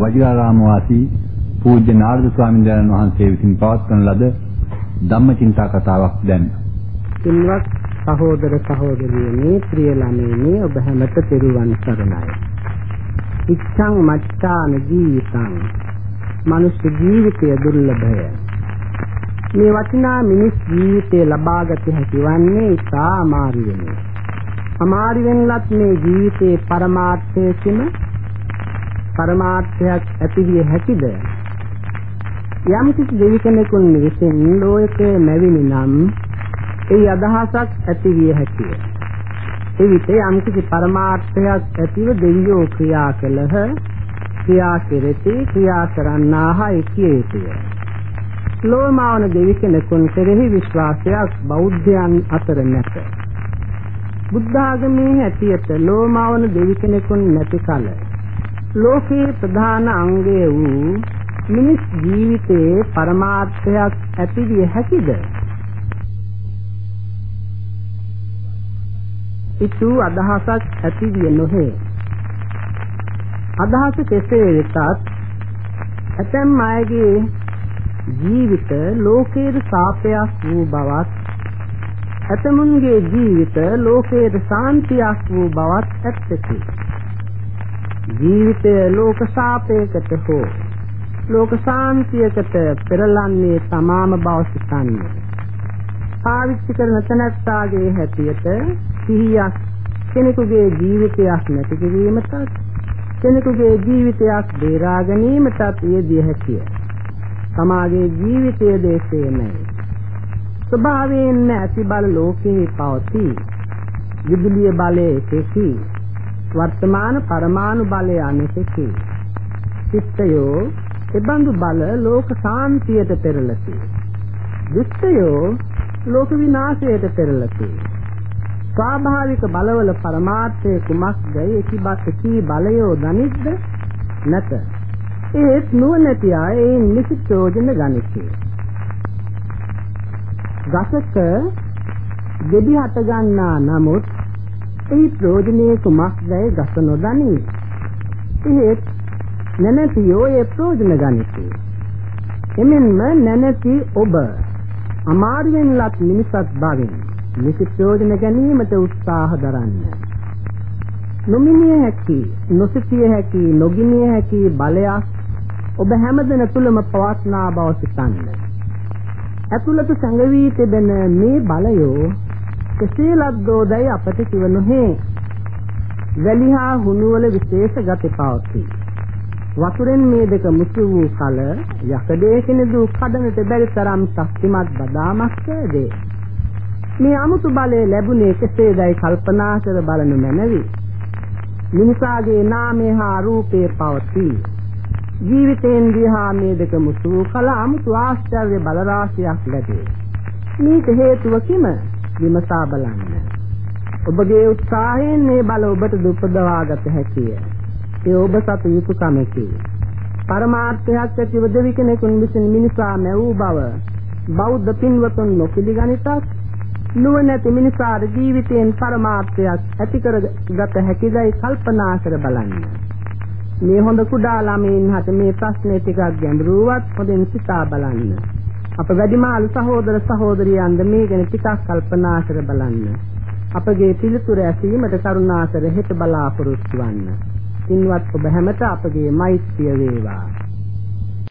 වජිරාරාම වාසී පූජ්‍ය නාරද ස්වාමීන් වහන්සේ විසින් පවත්වන ලද ධම්මචින්තා කතාවක් දැන්. පින්වත් සහෝදර සහෝදරියනි ප්‍රිය ළමයිනි ඔබ හැමත පෙරුවන් සරණයි. ඉච්ඡං මච්ඡාන ජීවිතං මනුෂ්‍ය ජීවිතය දුර්ලභය. මේ වටිනා මිනිස් ජීවිතය ලබාගත හැකි වන්නේ ඉතා අමාරුවෙනි. අමාරුවෙන්ලත් මේ ජීවිතේ පරමාර්ථය කිම පරමාර්ථයක් ඇති විය හැකිද? යම් කිසි දෙවි කෙනෙකුන් විසින් ලෝකයේ මැවිනි නම් ඒ අදහසක් ඇති විය හැකිය. එවිට යම් කිසි පරමාර්ථයක් ඇතිව දෙවියෝ ක්‍රියා කළහ ක්‍රියා කෙරෙති ක්‍රියා කරන්නාහයි කිය යුතුය. ලෝමාවන දෙවි කෙනෙකුන් කෙරෙහි විශ්වාසයක් බෞද්ධයන් අතර නැත. බුද්ධ ආගමේ හැටියට ලෝමාවන දෙවි කෙනෙකුන් නැති කල ලෝකේ ප්‍රධාන අංගය වූ මිනිස් ජීවිතයේ පරමාර්ථයක් ඇතිවිය හැකිද? ඉතු අදහසක් ඇතිවිය නොහේ. අදහස කෙසේ වෙතත් ඇතැම් අයගේ ජීවිත ලෝකයේ සාපයක් වූ බවත් ඇතමුන්ගේ ජීවිත ලෝකයේ සාන්තියක් වූ බවත් ඇත්තකි. ජීවිතය ලෝක සාපයකට හෝ ලෝක ශාන්තියකට පෙරලන්නේ තමාම බව සිතන්නේ. පාවිච්චි කරන තැනැත්තාගේ හැටියට සිහියක් කෙනෙකුගේ ජීවිතයක් නැති කිරීමටත් කෙනෙකුගේ ජීවිතයක් බේරා ගැනීමටත් යෙදිය හැකිය. තමාගේ ජීවිතය දේශේමයි. ස්වභාවයෙන් ඇති බල ලෝකේ පවතී. විදුලිය බලය එකකි. වර්තමාන පරමාණු බලය අනෙකකි. චිත්තයෝ එබඳු බල ලෝක සාන්තියට පෙරලති. දුෂ්ටයෝ ලෝක විනාශයට පෙරලති. ස්වාභාවික බලවල පරමාර්ථය කුමක්ද? ඒකිබත් කී බලයෝ දනිද්ද නැත. ඒත් නුවණැති අය ඒ නිසි ප්‍රයෝජන ගනිති. ගසක දෙඩි හට ගන්නා නමුත් ඒ ප්‍රයෝජනයේ කුමක්දයි ගස නොදනී. ඒත් නැනැතියෝ ඒ ප්‍රයෝජන ගනිති. එමෙන්ම නැනැති ඔබ අමාරුවෙන්ලත් මිනිසත් බවින් නිසි ප්‍රයෝජන ගැනීමට උත්සාහ දරන්න. නොමිනිය හැකි, නොසිතිය හැකි, නොගිනිය හැකි බලයක් ඔබ හැමදෙන තුලම පවත්නා බව සිතන්න. ඇතුළත සංගවී තිබෙන මේ බලයෝ කෙසේ ලද්දෝදයි අපට කිව නොහේ. වැලිහා හුණුවල විශේෂ ගති පවතී. වතුරෙන් මේ දෙක මුසු වූ කල යකඩේ කෙනෙදු කඩනට බැරි තරම් ශක්තිමත් බදාමක් කෑදේ. මේ අමුතු බලය ලැබුණේ කෙසේදයි කල්පනා කර බලනු මැනවි. මිනිසාගේ නාමය හා රූපේ පවතී. ජීවිතයෙන් දිහා මේ දෙක මුසු වූ කල අමුතු ආශ්චර්ය බල රාශියක් ලැබේ. මේක හේතුව කිම? විමසා බලන්න. ඔබගේ උත්සාහයෙන් මේ බල ඔබට දුපදවාගත හැකිය. ඒ ඔබ සතු යුතුයකමකි. පරමාර්ථයක් ඇතිව දෙවි කෙනෙකුන් විසින් මිනිසා මැවූ බව බෞද්ධ පින්වතුන් නොපිළිගනිතත් නුවණැති මිනිසාර ජීවිතයෙන් පරමාර්ථයක් ඇති කරගත හැකිදයි කල්පනා කර බලන්න. මේ හොඳ කුඩා ළමයින් හට මේ ප්‍රශ්නේ ටිකක් ගැඹුරුවත් හොඳින් සිතා බලන්න. අප වැඩිමාළු සහෝදර සහෝදරියන්ද මේ ගැන ටිකක් කල්පනා කර බලන්න. අපගේ පිළිතුර ඇසීමට කරුණාකර හිත බලාපොරොත්තු වන්න. පින්වත් ඔබ හැමත අපගේ මෛත්‍රිය වේවා